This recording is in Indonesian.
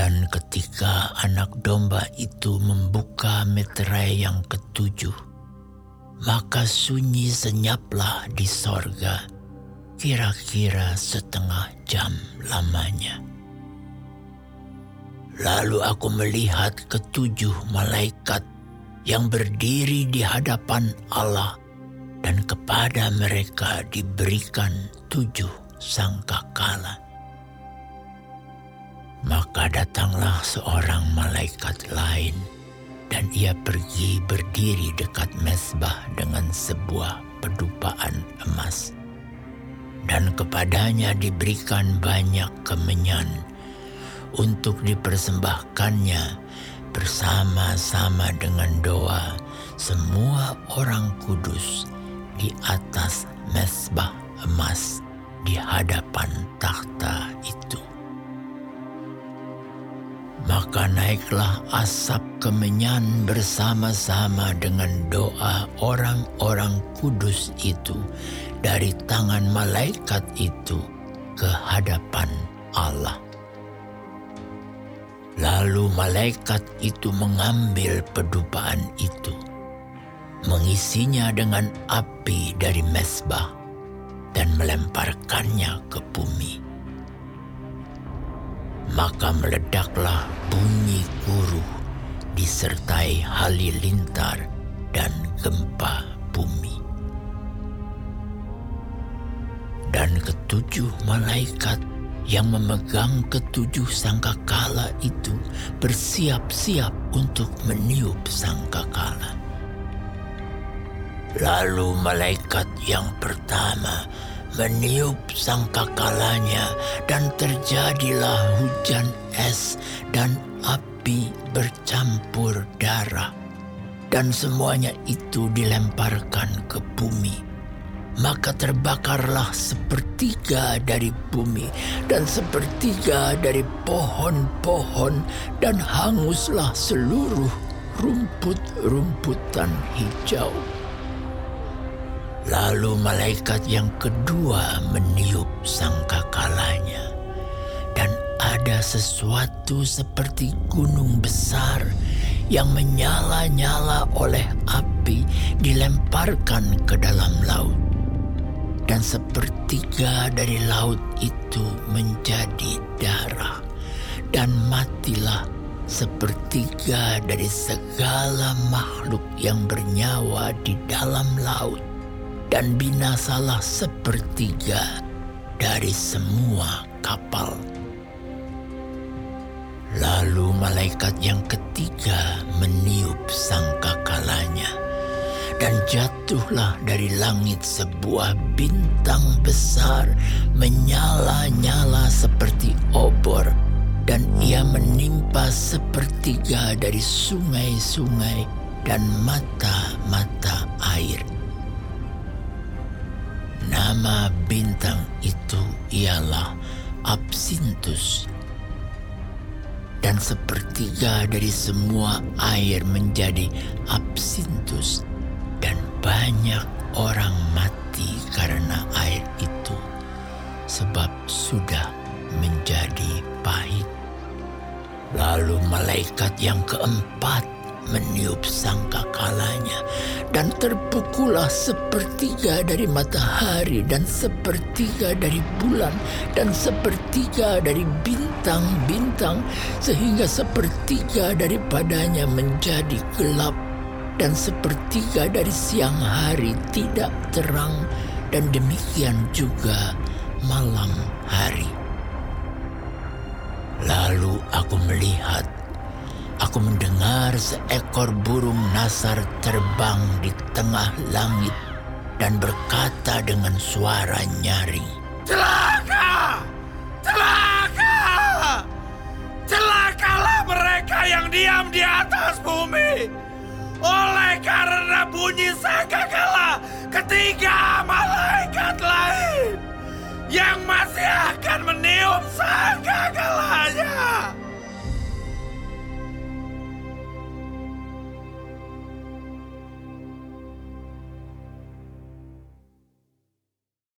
Dan ketika anak domba itu membuka meterai yang ketujuh, maka sunyi senyaplah di sorga, kira-kira setengah jam lamanya. Lalu aku melihat ketujuh malaikat yang berdiri di hadapan Allah dan kepada mereka diberikan tujuh sangkakala. Maka datanglah seorang malaikat lain dan ia pergi berdiri dekat mesbah dengan sebuah pedupaan emas. Dan kepadanya diberikan banyak kemenyan untuk dipersembahkannya bersama-sama dengan doa semua orang kudus di atas mesbah emas di hadapan takhta naiklah asap kemenyan bersama-sama dengan doa orang-orang kudus itu dari tangan malaikat itu ke hadapan Allah. Lalu malaikat itu mengambil pedupaan itu mengisinya dengan api dari mesbah dan melemparkannya ke bumi. Maka meledaklah bunyi guru disertai halilintar dan gempa bumi. Dan ketujuh malaikat yang memegang ketujuh sangkakala itu bersiap-siap untuk meniup sangkakala. Lalu malaikat yang pertama meniup sangkakalanya dan terjadilah hujan es dan api bercampur darah. Dan semuanya itu dilemparkan ke bumi. Maka terbakarlah sepertiga dari bumi dan sepertiga dari pohon-pohon dan hanguslah seluruh rumput-rumputan hijau. Lalu malaikat yang kedua meniup sangkakalanya. Dan ada sesuatu seperti gunung besar yang menyala-nyala oleh api dilemparkan ke dalam laut. Dan sepertiga dari laut itu menjadi darah. Dan matilah sepertiga dari segala makhluk yang bernyawa di dalam laut dan binasalah sepertiga dari semua kapal. Lalu malaikat yang ketiga meniup sangkakalanya dan jatuhlah dari langit sebuah bintang besar menyala-nyala seperti obor dan ia menimpa sepertiga dari sungai-sungai dan mata-mata air. Nama bintang itu ialah Absintus. Dan sepertiga dari semua air menjadi absintus dan banyak orang mati karena air itu sebab sudah menjadi pahit. Lalu malaikat yang keempat meniup sangkakalanya dan terpukullah sepertiga dari matahari dan sepertiga dari bulan dan sepertiga dari bintang-bintang sehingga sepertiga daripadanya menjadi gelap dan sepertiga dari siang hari tidak terang dan demikian juga malam hari. Lalu aku melihat aku mendengar seekor burung nasar terbang di tengah langit dan berkata dengan suara nyaring. Celaka!